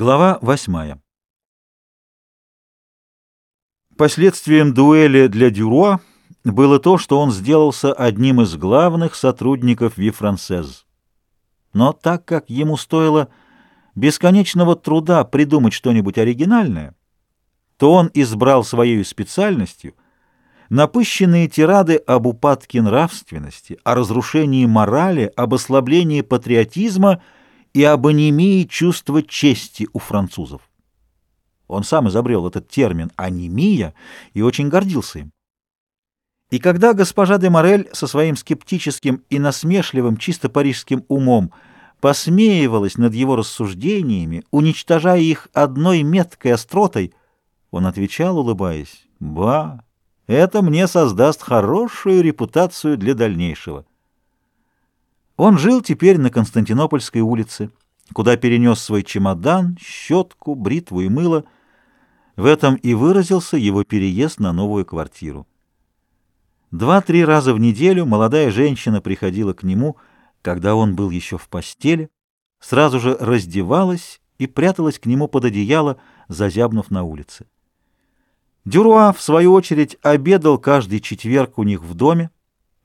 Глава восьмая. Последствием дуэли для Дюруа было то, что он сделался одним из главных сотрудников Вифрансез. Но так как ему стоило бесконечного труда придумать что-нибудь оригинальное, то он избрал своей специальностью напыщенные тирады об упадке нравственности, о разрушении морали, об ослаблении патриотизма — и об анемии чувства чести у французов. Он сам изобрел этот термин «анемия» и очень гордился им. И когда госпожа де Морель со своим скептическим и насмешливым чисто парижским умом посмеивалась над его рассуждениями, уничтожая их одной меткой остротой, он отвечал, улыбаясь, «Ба, это мне создаст хорошую репутацию для дальнейшего». Он жил теперь на Константинопольской улице, куда перенес свой чемодан, щетку, бритву и мыло. В этом и выразился его переезд на новую квартиру. Два-три раза в неделю молодая женщина приходила к нему, когда он был еще в постели, сразу же раздевалась и пряталась к нему под одеяло, зазябнув на улице. Дюруа, в свою очередь, обедал каждый четверг у них в доме,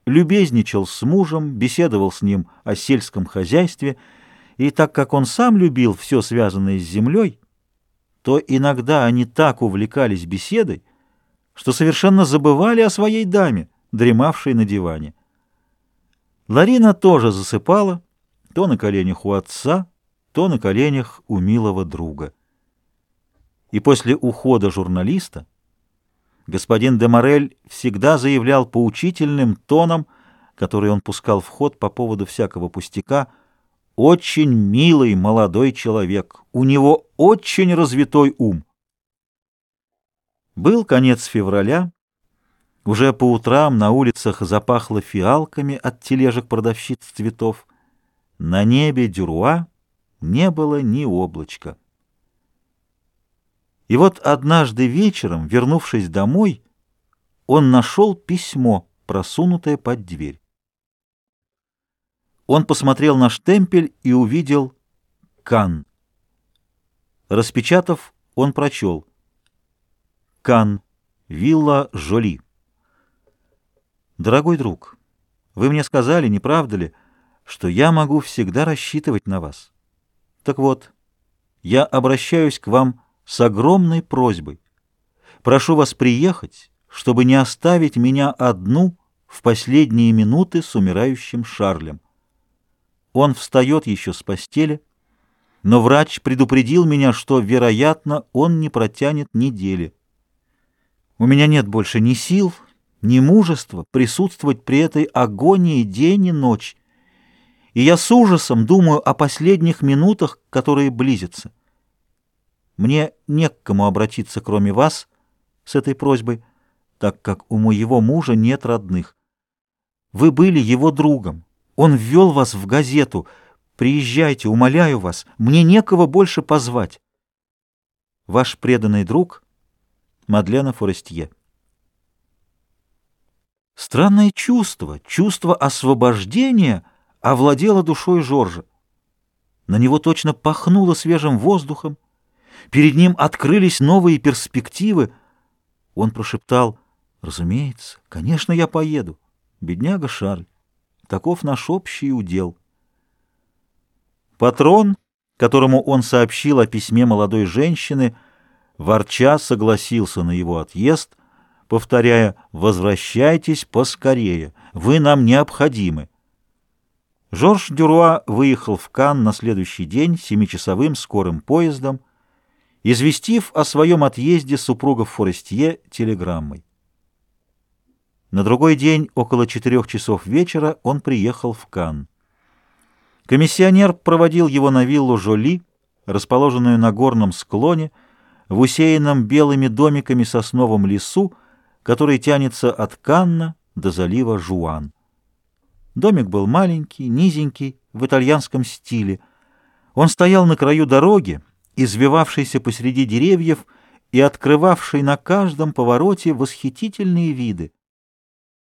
любезничал с мужем, беседовал с ним о сельском хозяйстве, и так как он сам любил все связанное с землей, то иногда они так увлекались беседой, что совершенно забывали о своей даме, дремавшей на диване. Ларина тоже засыпала, то на коленях у отца, то на коленях у милого друга. И после ухода журналиста господин де Морель всегда заявлял поучительным тоном, который он пускал в ход по поводу всякого пустяка, «Очень милый молодой человек, у него очень развитой ум». Был конец февраля, уже по утрам на улицах запахло фиалками от тележек продавщиц цветов. На небе Дюруа не было ни облачка. И вот однажды вечером, вернувшись домой, он нашел письмо, просунутое под дверь. Он посмотрел на штемпель и увидел «Кан». Распечатав, он прочел «Кан, вилла Жоли». «Дорогой друг, вы мне сказали, не правда ли, что я могу всегда рассчитывать на вас? Так вот, я обращаюсь к вам с огромной просьбой. Прошу вас приехать, чтобы не оставить меня одну в последние минуты с умирающим Шарлем. Он встает еще с постели, но врач предупредил меня, что, вероятно, он не протянет недели. У меня нет больше ни сил, ни мужества присутствовать при этой агонии день и ночь, и я с ужасом думаю о последних минутах, которые близятся. Мне не к кому обратиться, кроме вас, с этой просьбой, так как у моего мужа нет родных. Вы были его другом. Он ввел вас в газету. Приезжайте, умоляю вас, мне некого больше позвать. Ваш преданный друг Мадлена Форестье. Странное чувство, чувство освобождения овладело душой Жоржа. На него точно пахнуло свежим воздухом, Перед ним открылись новые перспективы. Он прошептал, «Разумеется, конечно, я поеду. Бедняга Шарль, таков наш общий удел». Патрон, которому он сообщил о письме молодой женщины, ворча согласился на его отъезд, повторяя «Возвращайтесь поскорее, вы нам необходимы». Жорж Дюруа выехал в Кан на следующий день семичасовым скорым поездом, известив о своем отъезде супругов Форестье телеграммой. На другой день, около четырех часов вечера, он приехал в Кан. Комиссионер проводил его на виллу Жоли, расположенную на горном склоне, в усеянном белыми домиками сосновом лесу, который тянется от Канна до залива Жуан. Домик был маленький, низенький, в итальянском стиле. Он стоял на краю дороги, извивавшийся посреди деревьев и открывавший на каждом повороте восхитительные виды.